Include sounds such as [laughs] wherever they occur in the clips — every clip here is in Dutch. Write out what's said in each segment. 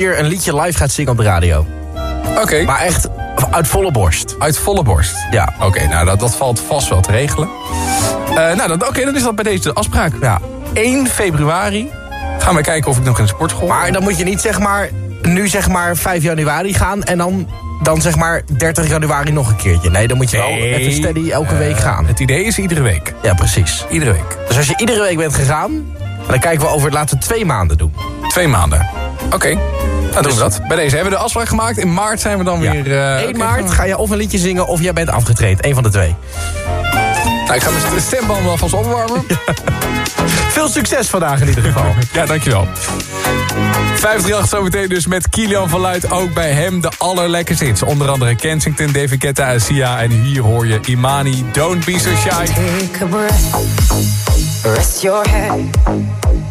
hier een liedje live gaat zingen op de radio. Oké, Maar echt uit volle borst. uit volle borst. Ja. Oké, nou dat, dat valt vast wel te regelen. Eh, nou, dan- oké, dan is dat bij deze de afspraak. Ja. 1 februari gaan we kijken of ik nog in de sportschool... Maar dan moet je niet zeg maar nu zeg maar 5 januari gaan en dan, dan zeg maar 30 januari nog een keertje. Nee, dan moet je wel Nee, even steady elke eh, week gaan. Het idee is iedere week. Ja, precies. Iedere week. Dus als je iedere week bent gegaan, dan kijken we over het laten we twee maanden doen. Twee maanden. Oké, dan doen we dat. Bij deze hebben we de afspraak gemaakt. In maart zijn we dan Ja. weer... eh, 1 oké, maart ga je of een liedje zingen of jij bent afgetraind. Eén van de twee. we- Nou, ik ga mijn stemband wel vast opwarmen. [laughs] Veel succes vandaag in ieder geval. [laughs] Ja, dankjewel. 538 zometeen dus met Kilian van Luid. Ook bij hem de allerlekkerste hits. Onder andere Kensington, David Guetta en Sia. En hier hoor je Imani, Don't Be So Shy. Take a breath, rest your head,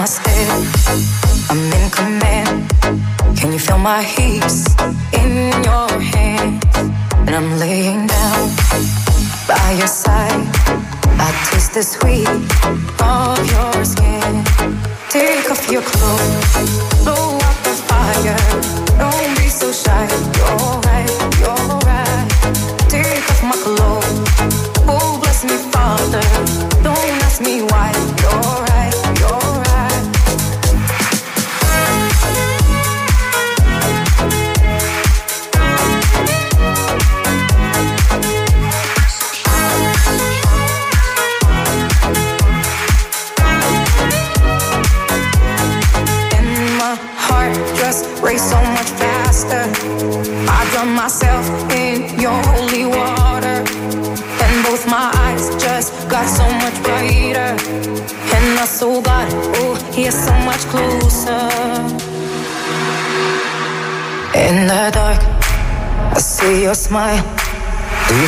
My step. I'm in command. Can you feel my heat in your hands? And I'm laying down by your side. I taste the sweet of your skin. Take off your clothes, blow up the fire. Don't be so shy. You're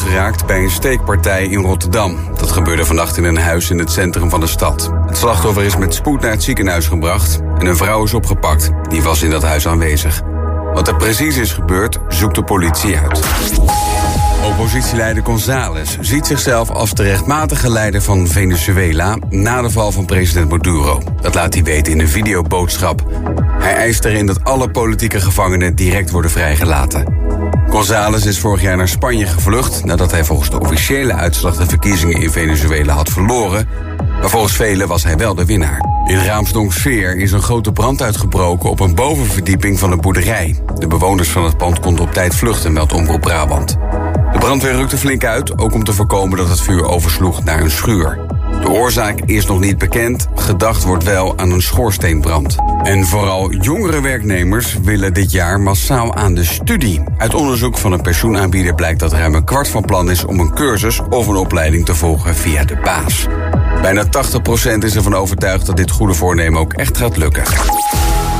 Geraakt bij een steekpartij in Rotterdam. Dat gebeurde vannacht in een huis in het centrum van de stad. Het slachtoffer is met spoed naar het ziekenhuis gebracht en een vrouw is opgepakt. Die was in dat huis aanwezig. Wat er precies is gebeurd, zoekt de politie uit. Oppositieleider González ziet zichzelf als de rechtmatige leider van Venezuela na de val van president Maduro. Dat laat hij weten in een videoboodschap. Hij eist erin dat alle politieke gevangenen direct worden vrijgelaten. González is vorig jaar naar Spanje gevlucht nadat hij volgens de officiële uitslag de verkiezingen in Venezuela had verloren. Maar volgens velen was hij wel de winnaar. In Raamsdonksveer is een grote brand uitgebroken op een bovenverdieping van een boerderij. De bewoners van het pand konden op tijd vluchten, meldt Omroep Brabant. De brandweer rukte flink uit, ook om te voorkomen dat het vuur oversloeg naar een schuur. De oorzaak is nog niet bekend, gedacht wordt wel aan een schoorsteenbrand. En vooral jongere werknemers willen dit jaar massaal aan de studie. Uit onderzoek van een pensioenaanbieder blijkt dat ruim een kwart van plan is om een cursus of een opleiding te volgen via de baas. Bijna 80% is ervan overtuigd dat dit goede voornemen ook echt gaat lukken.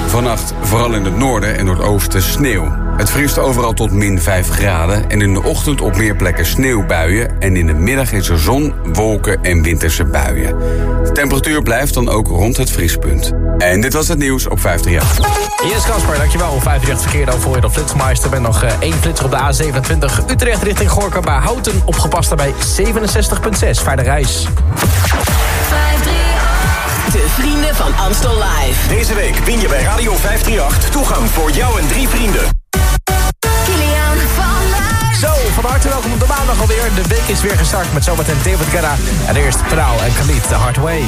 Vannacht vooral in het noorden en noordoosten sneeuw. Het vriest overal tot min 5 graden en in de ochtend op meer plekken sneeuwbuien... en in de middag is er zon, wolken en winterse buien. De temperatuur blijft dan ook rond het vriespunt. En dit was het nieuws op 538. Yes, Kasper, dankjewel. 538 verkeer dan voor je de flitsmeister. Ben nog eh, één flitser op de A27 Utrecht richting Gorka bij Houten. Opgepast daarbij 67,6. Fijne reis. 538, de vrienden van Amstel Live. Deze week win je bij Radio 538 toegang voor jou en drie vrienden van harte welkom op de maandag alweer. De week is weer gestart met zometeen David Guetta. En eerst Prauw en Khalid, The Hard Way.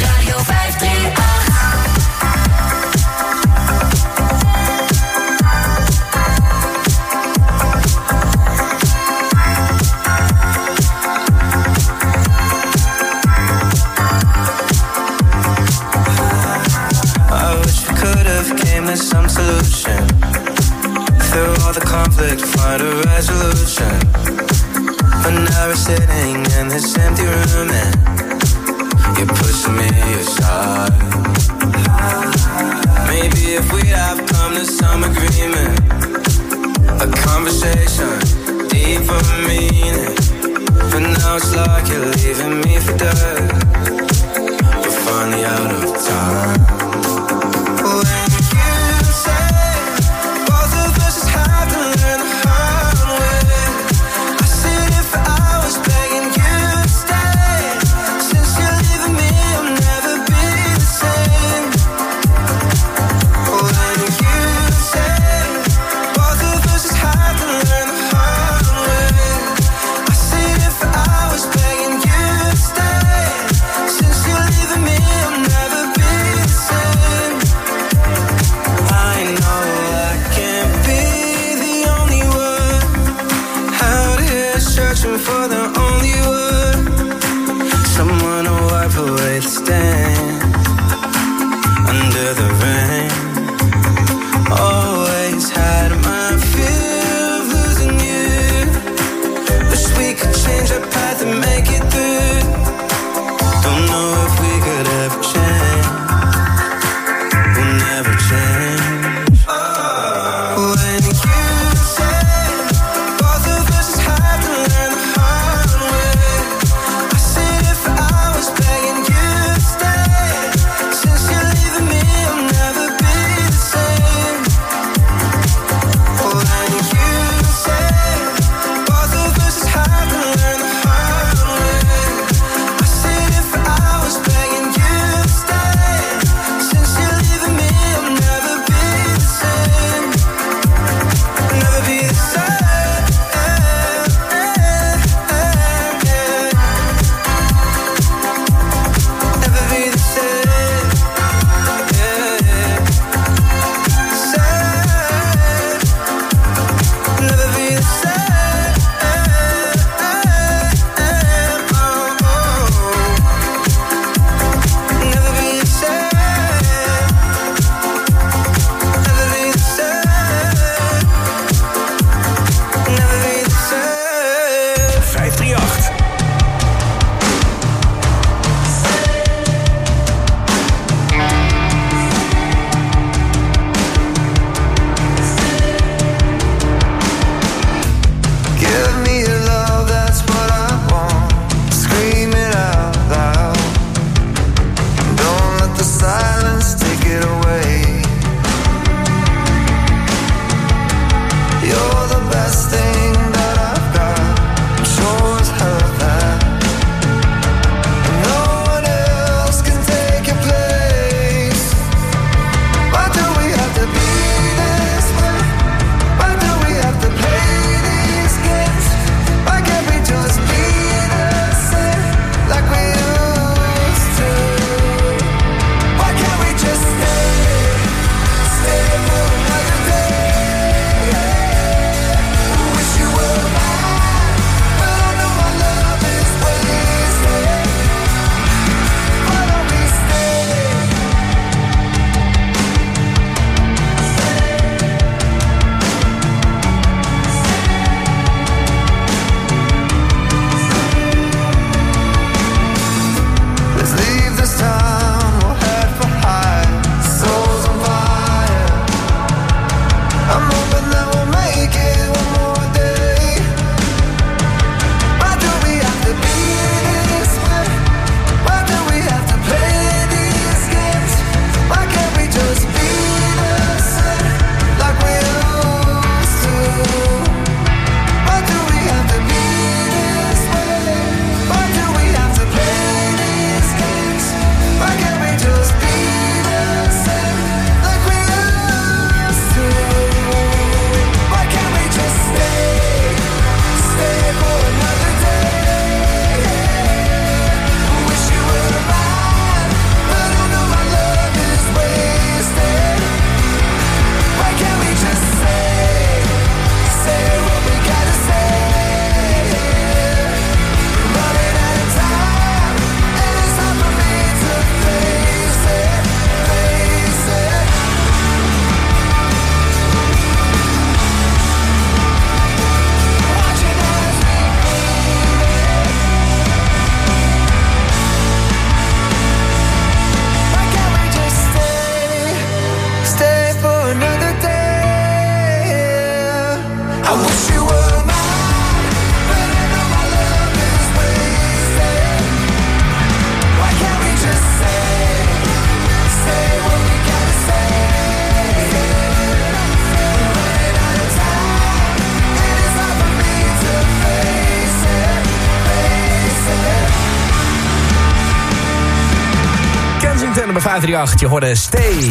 538. Je hoorde Stay.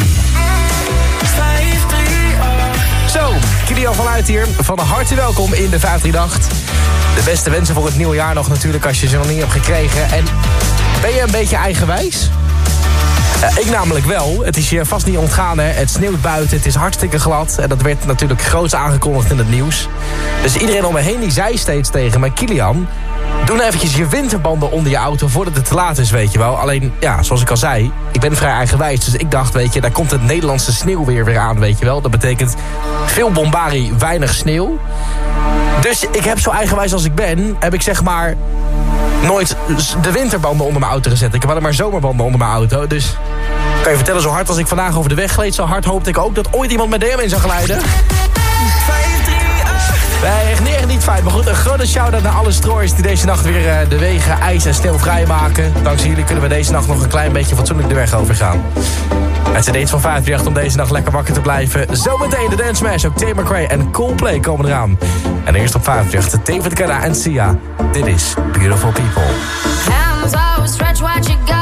538. Zo, Kilian vanuit hier. Van harte welkom in de 538. De beste wensen voor het nieuwe jaar nog natuurlijk als je ze nog niet hebt gekregen. En ben je een beetje eigenwijs? Eh, ik namelijk wel. Het is je vast niet ontgaan, hè. Het sneeuwt buiten, het is hartstikke glad. En dat werd natuurlijk groots aangekondigd in het nieuws. Dus iedereen om me heen die zei steeds tegen me... Kilian, doe nou eventjes je winterbanden onder je auto voordat het te laat is, weet je wel. Alleen, ja, zoals ik al zei, ik ben vrij eigenwijs. Dus ik dacht, weet je, daar komt het Nederlandse sneeuwweer weer aan, weet je wel. Dat betekent veel bombari, weinig sneeuw. Dus ik heb zo eigenwijs als ik ben, heb ik zeg maar nooit de winterbanden onder mijn auto gezet. Ik heb alleen maar zomerbanden onder mijn auto. Dus kan je vertellen, zo hard als ik vandaag over de weg gleed... zo hard hoopte ik ook dat ooit iemand met DM in zou glijden. 538. Nee, echt niet, echt fijn. Maar goed, een grote shout-out naar alle strooiers... die deze nacht weer eh, de wegen ijs en sneeuw vrijmaken. Dankzij jullie kunnen we deze nacht nog een klein beetje fatsoenlijk de weg overgaan. Het zijn iets van 538 om deze nacht lekker wakker te blijven. Zometeen de Dance Smash, ook Tay McRae en Coldplay komen eraan. En eerst op 538, David Guetta en Sia. Dit is Beautiful People. Hands out, stretch what you.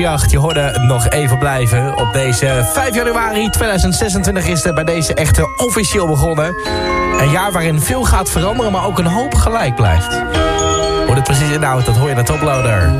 Je hoorde nog even blijven. Op deze 5 januari 2026 is er bij deze echte officieel begonnen. Een jaar waarin veel gaat veranderen, maar ook een hoop gelijk blijft. Hoor het precies inhoud, dat hoor je in de toploader.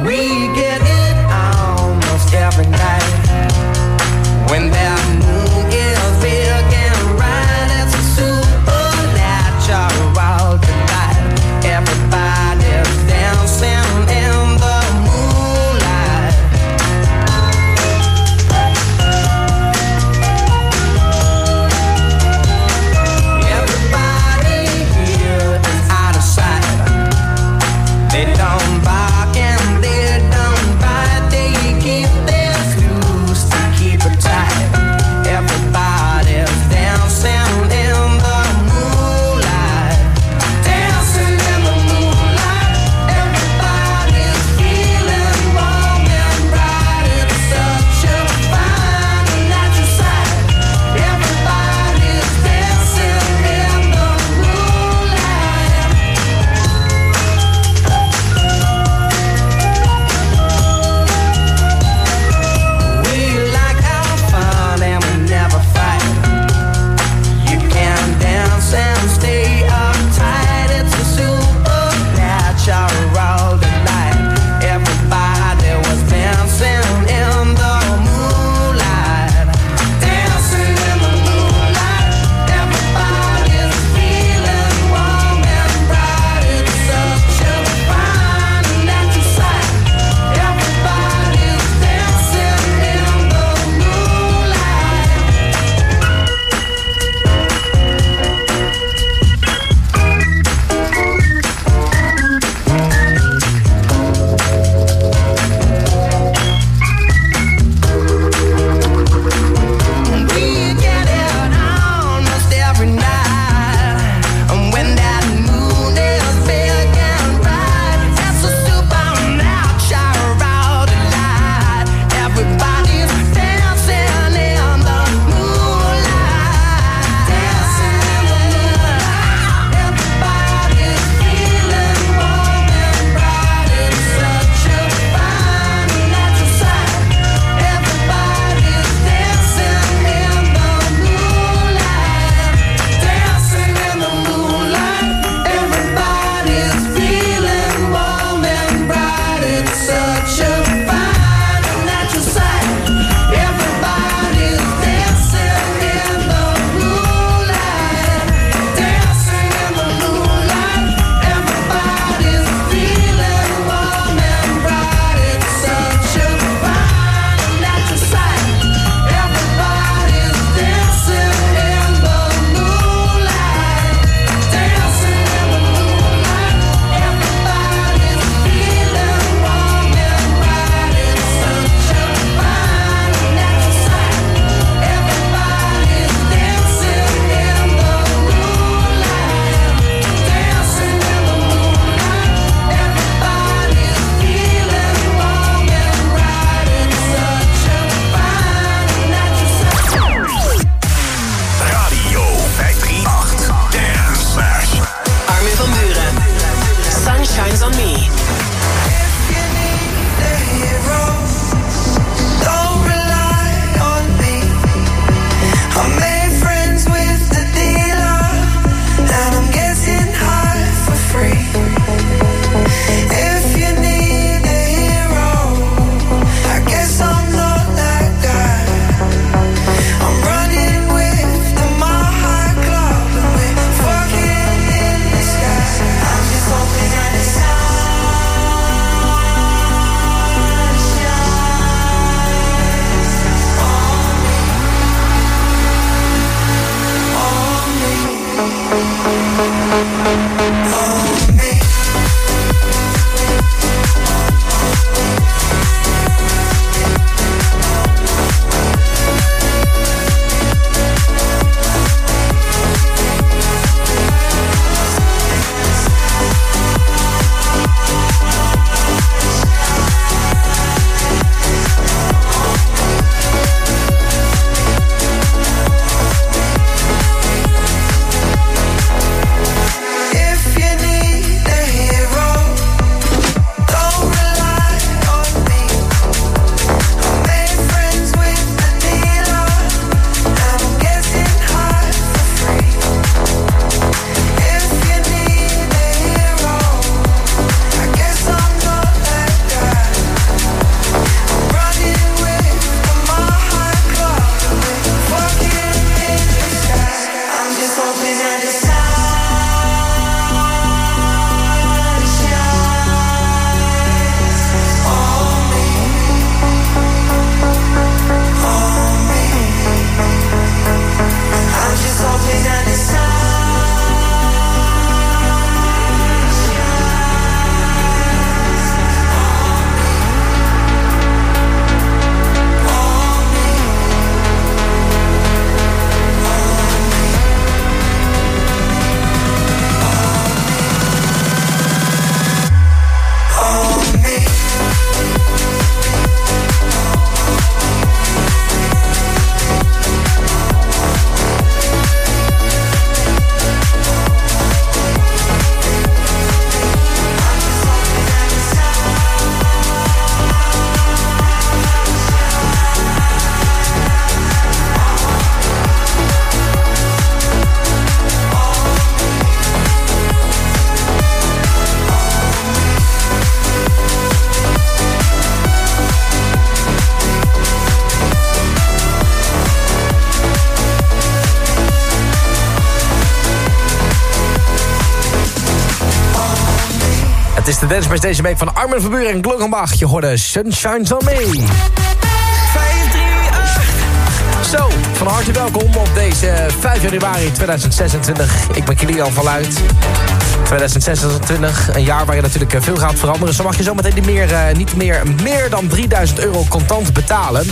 De Best deze week van Armin van Buren en Glockenbach. Je hoorde Sunshine on Me. Zo, van harte welkom op deze 5 januari 2026. Ik ben Kilian van Luid. 2026, een jaar waar je natuurlijk eh, veel gaat veranderen. Zo mag je zometeen niet meer, eh, niet meer, meer dan 3000 euro contant betalen.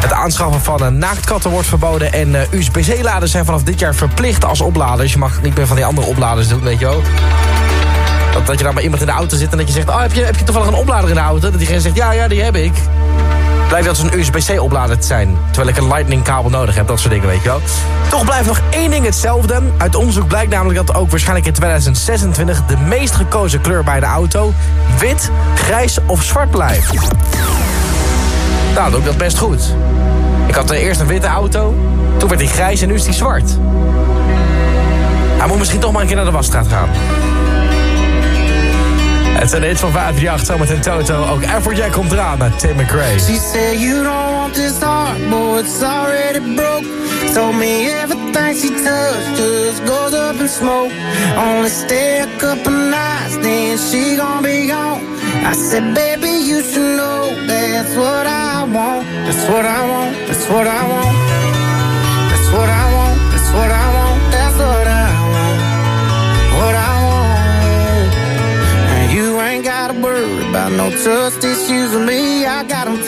Het aanschaffen van een naaktkatten wordt verboden... en eh, USB-C-laders zijn vanaf dit jaar verplicht als opladers. Je mag niet meer van die andere opladers doen, weet je wel. Dat, je dan bij iemand in de auto zit en dat je zegt... Oh, heb je, heb je toevallig een oplader in de auto? Dat diegene zegt, ja, ja, die heb ik. Blijkt dat ze een USB-C-oplader te zijn. Terwijl ik een lightning-kabel nodig heb, dat soort dingen, weet je wel. Toch blijft nog één ding hetzelfde. Uit onderzoek blijkt namelijk dat ook waarschijnlijk in 2026... de meest gekozen kleur bij de auto wit, grijs of zwart blijft. Nou, doe ik dat best goed. Ik had eerst een witte auto, toen werd die grijs en nu is die zwart. Hij moet misschien toch maar een keer naar de wasstraat gaan. Het zijn de hits van 538, zometeen Toto. Ook Afrojack komt eraan naar Tim McRae. She said you don't want this heart, boy, it's already broke. Told me everything she touched just goes up in smoke. Only stay a couple nights, then she gon' be gone. I said, baby, you should know that's what I want. That's what I want. That's what I want. That's what I want.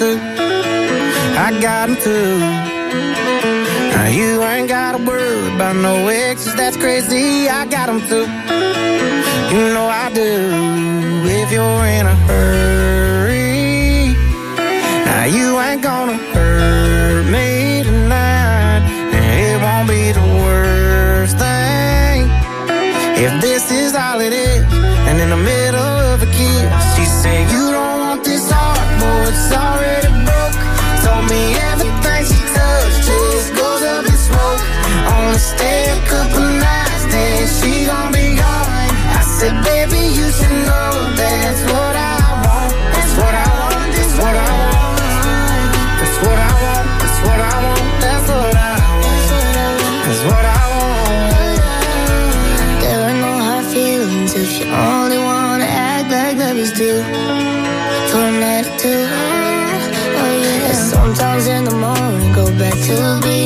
I got them too. Now you ain't got a word about no exes, that's crazy. I got them too. You know I do. If you're in a hurry, to being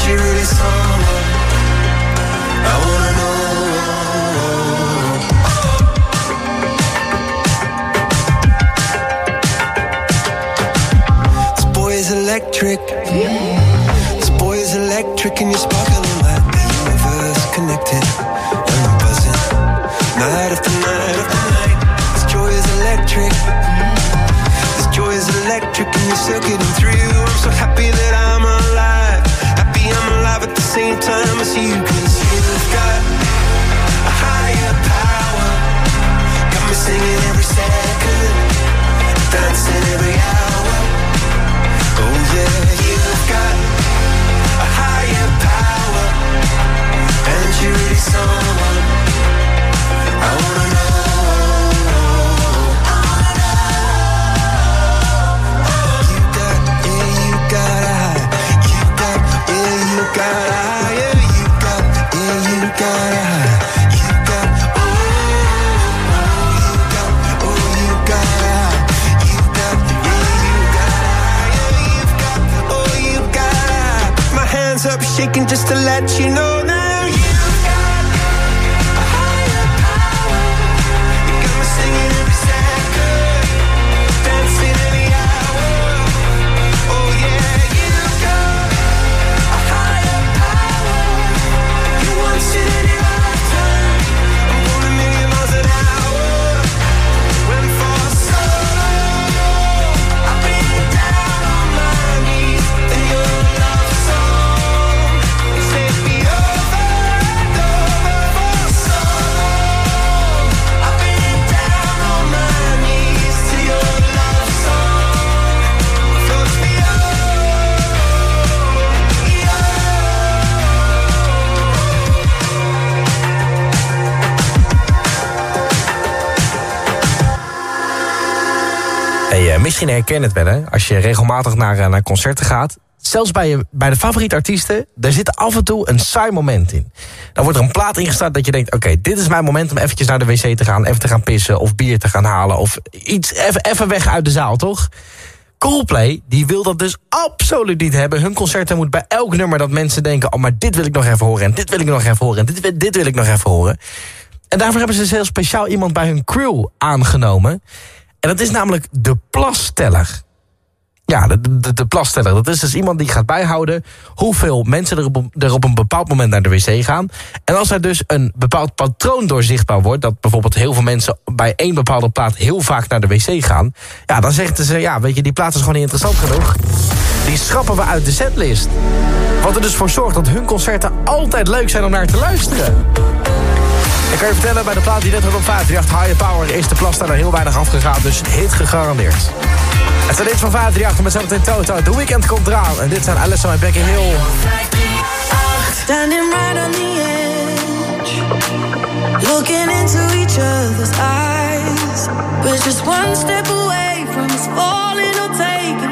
she really someone I wanna know. This boy is electric. This boy is electric, and you're sparkling like the universe connected. And I'm buzzing night after night after night. This joy is electric. This joy is electric, and you're circuiting shaking just to let you know misschien herken het wel, hè? Als je regelmatig naar, eh, naar concerten gaat. Zelfs bij, je, bij de favoriete artiesten, daar zit af en toe een saai moment in. Dan wordt er een plaat ingestart dat je denkt... oké, dit is mijn moment om eventjes naar de wc te gaan... even te gaan pissen of bier te gaan halen... of iets even, even weg uit de zaal, toch? Coldplay, die wil dat dus absoluut niet hebben. Hun concerten moet bij elk nummer dat mensen denken... oh, maar dit wil ik nog even horen en dit wil ik nog even horen... en dit, dit wil ik nog even horen. En daarvoor hebben ze dus heel speciaal iemand bij hun crew aangenomen... En dat is namelijk de plasteller. Ja, de, de, de plasteller. Dat is dus iemand die gaat bijhouden hoeveel mensen er op, er op een bepaald moment naar de wc gaan. En als er dus een bepaald patroon doorzichtbaar wordt... dat bijvoorbeeld heel veel mensen bij één bepaalde plaat heel vaak naar de wc gaan... ja, dan zeggen ze, ja, weet je, die plaat is gewoon niet interessant genoeg. Die schrappen we uit de setlist. Wat er dus voor zorgt dat hun concerten altijd leuk zijn om naar te luisteren. Ik kan je vertellen, bij de plaat die net op 538 Higher Power is de plas daar heel weinig afgegaan, dus hit gegarandeerd. Het zijn dit van 538 met zometeen Toto. The Weekend komt eraan en dit zijn Alessa en Becky Hill. Standing right on the edge, looking into each other's eyes. We're just one step away from us falling or taking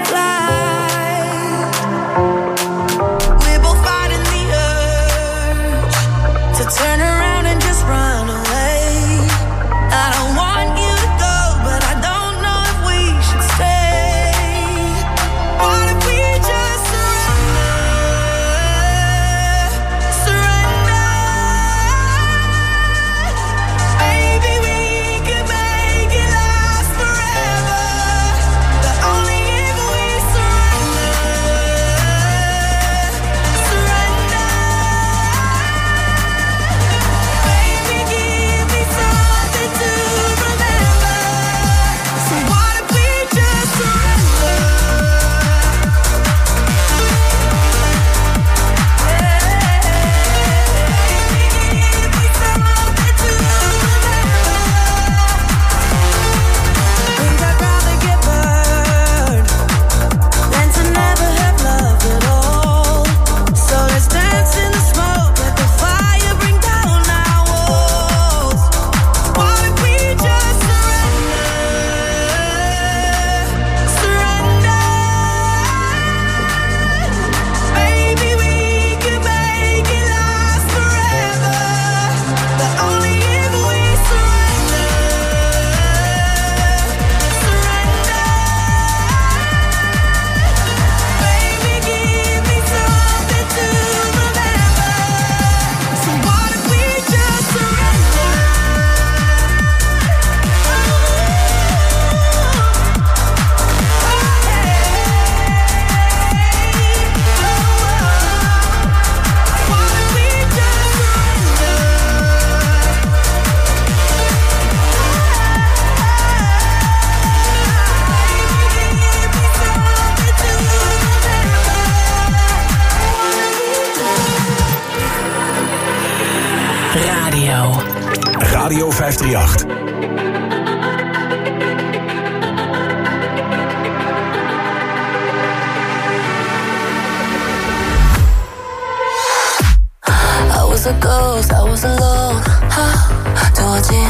was a ghost, I was alone. 하, 두어진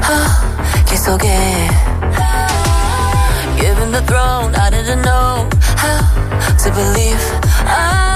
하, 길 속에. Given the throne, I didn't know how to believe. I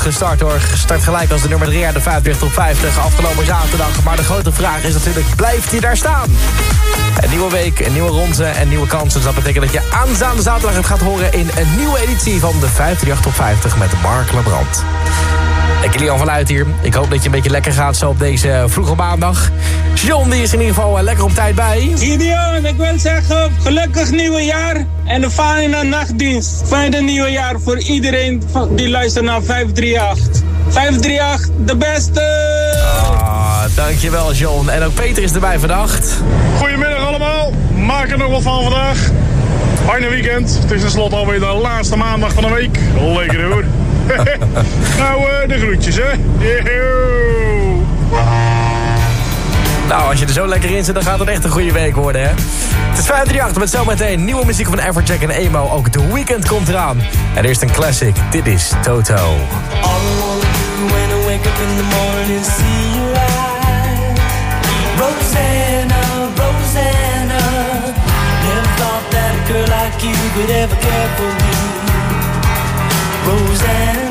gestart hoor. Start gelijk als de nummer 3 aan de 538 op 50 afgelopen zaterdag. Maar de grote vraag is natuurlijk, blijft hij daar staan? Een nieuwe week, een nieuwe ronde en nieuwe kansen. Dus dat betekent dat je aanstaande zaterdag het gaat horen in een nieuwe editie van de 538 op 50 met Mark Labrand. Ik Lian van Luit hier. Ik hoop dat je een beetje lekker gaat zo op deze vroege maandag. John die is in ieder geval eh, lekker op tijd bij. Gideon, ik wil zeggen gelukkig nieuwe jaar en een fijne nachtdienst. Fijne nieuwe jaar voor iedereen van- die luistert naar 538. 538, de beste! Ah, dankjewel John. En ook Peter is erbij vannacht. Goedemiddag allemaal. Maak er nog wat van vandaag. Fijne weekend. Het is tenslotte alweer de laatste maandag van de week. Lekker hoor. [laughs] nou, eh, de groetjes hè. Yo. Nou, als je er zo lekker in zit, dan gaat het echt een goede week worden, hè? Het is 538 met zometeen nieuwe muziek van Everjack en Emo. Ook The Weekend komt eraan. En eerst een classic. Dit is Toto. All when I wake up in the morning see you light. Rosanna, Rosanna. Never thought that a girl like you could ever care for me. Rosanna.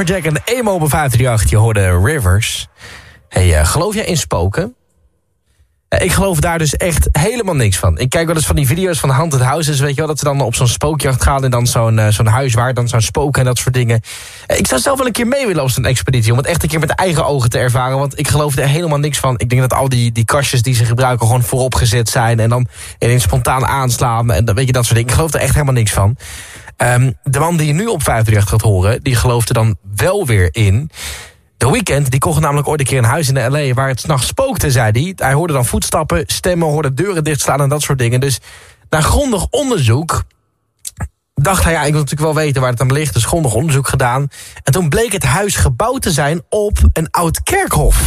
Everjack en Emo op 538. Je hoorde Rivers. Hey, eh, geloof jij in spoken? Eh, ik geloof daar dus echt helemaal niks van. Ik kijk wel eens van die video's van Haunted Houses, weet je wel... dat ze dan op zo'n spookjacht gaan en dan zo'n eh, zo'n huis waar dan zo'n spoken en dat soort dingen. Ik zou zelf wel een keer mee willen op zo'n expeditie... om het echt een keer met eigen ogen te ervaren... want ik geloof er helemaal niks van. Ik denk dat al die, die kastjes die ze gebruiken gewoon voorop gezet zijn... en dan ineens spontaan aanslaan en dan weet je dat soort dingen. Ik geloof er echt helemaal niks van. Ehm, de man die je nu op 538 gaat horen... die gelooft er dan wel weer in... The Weeknd die kocht namelijk ooit een keer een huis in de L.A. waar het s'nachts spookte, zei hij. Hij hoorde dan voetstappen, stemmen, hoorde deuren dichtslaan en dat soort dingen. Dus na grondig onderzoek dacht hij, ja, ik wil natuurlijk wel weten waar het aan ligt. Dus grondig onderzoek gedaan. En toen bleek het huis gebouwd te zijn op een oud kerkhof.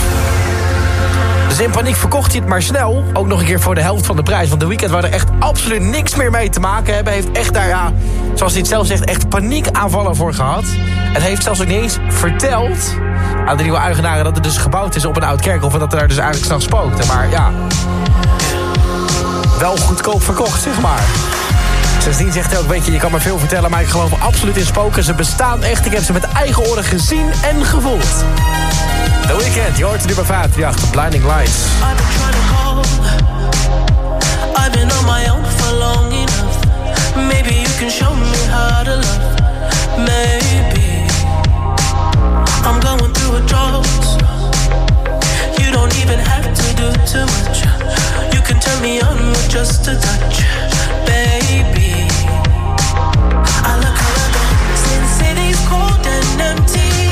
Dus in paniek verkocht hij het maar snel. Ook nog een keer voor de helft van de prijs. Want de weekend waar er echt absoluut niks meer mee te maken hebben... heeft echt daar, zoals hij het zelf zegt, echt paniekaanvallen voor gehad. En heeft zelfs ook niet eens verteld aan de nieuwe eigenaren... dat het dus gebouwd is op een oud kerkhof... en dat er daar dus eigenlijk s'nachts spookte. Maar ja, wel goedkoop verkocht, zeg maar. Sindsdien zegt hij ook, weet je, je kan me veel vertellen... maar ik geloof absoluut in spoken. Ze bestaan echt. Ik heb ze met eigen oren gezien en gevoeld. The Weeknd, je hoort het nu bij 538, Blinding Lights. I've been trying to call. I've been on my own for long enough. Maybe you can show me how to love. Maybe I'm going through a drought. You don't even have to do too much. You can turn me on with just a touch, baby. an empty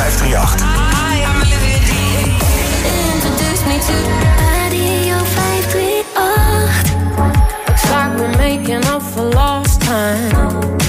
538. Hi, I'm Olivia D. Introduce me to Radio 538. Looks like we're making up for lost time.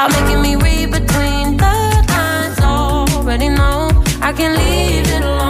Stop making me read between the lines. Already know I can leave it alone.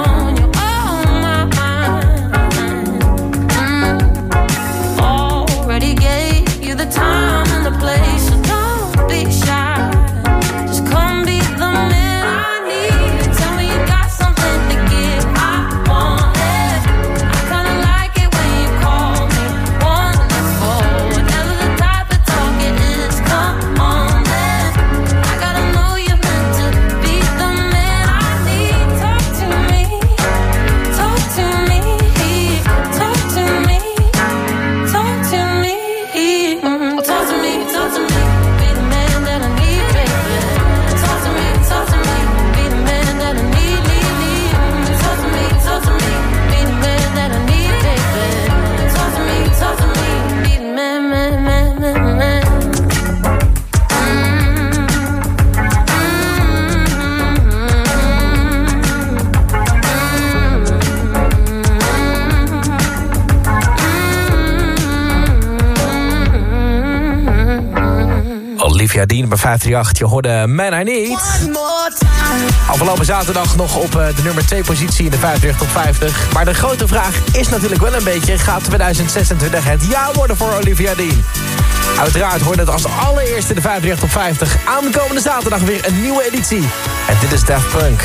bij 538. Je hoorde Man I Need. Afgelopen zaterdag nog op eh, de nummer 2 positie in de 538 tot 50. Maar de grote vraag is natuurlijk wel een beetje... gaat 2026 het jaar worden voor Olivia Dean? Uiteraard hoort het als allereerste de 538 op 50. Aankomende zaterdag weer een nieuwe editie. En dit is Daft Punk.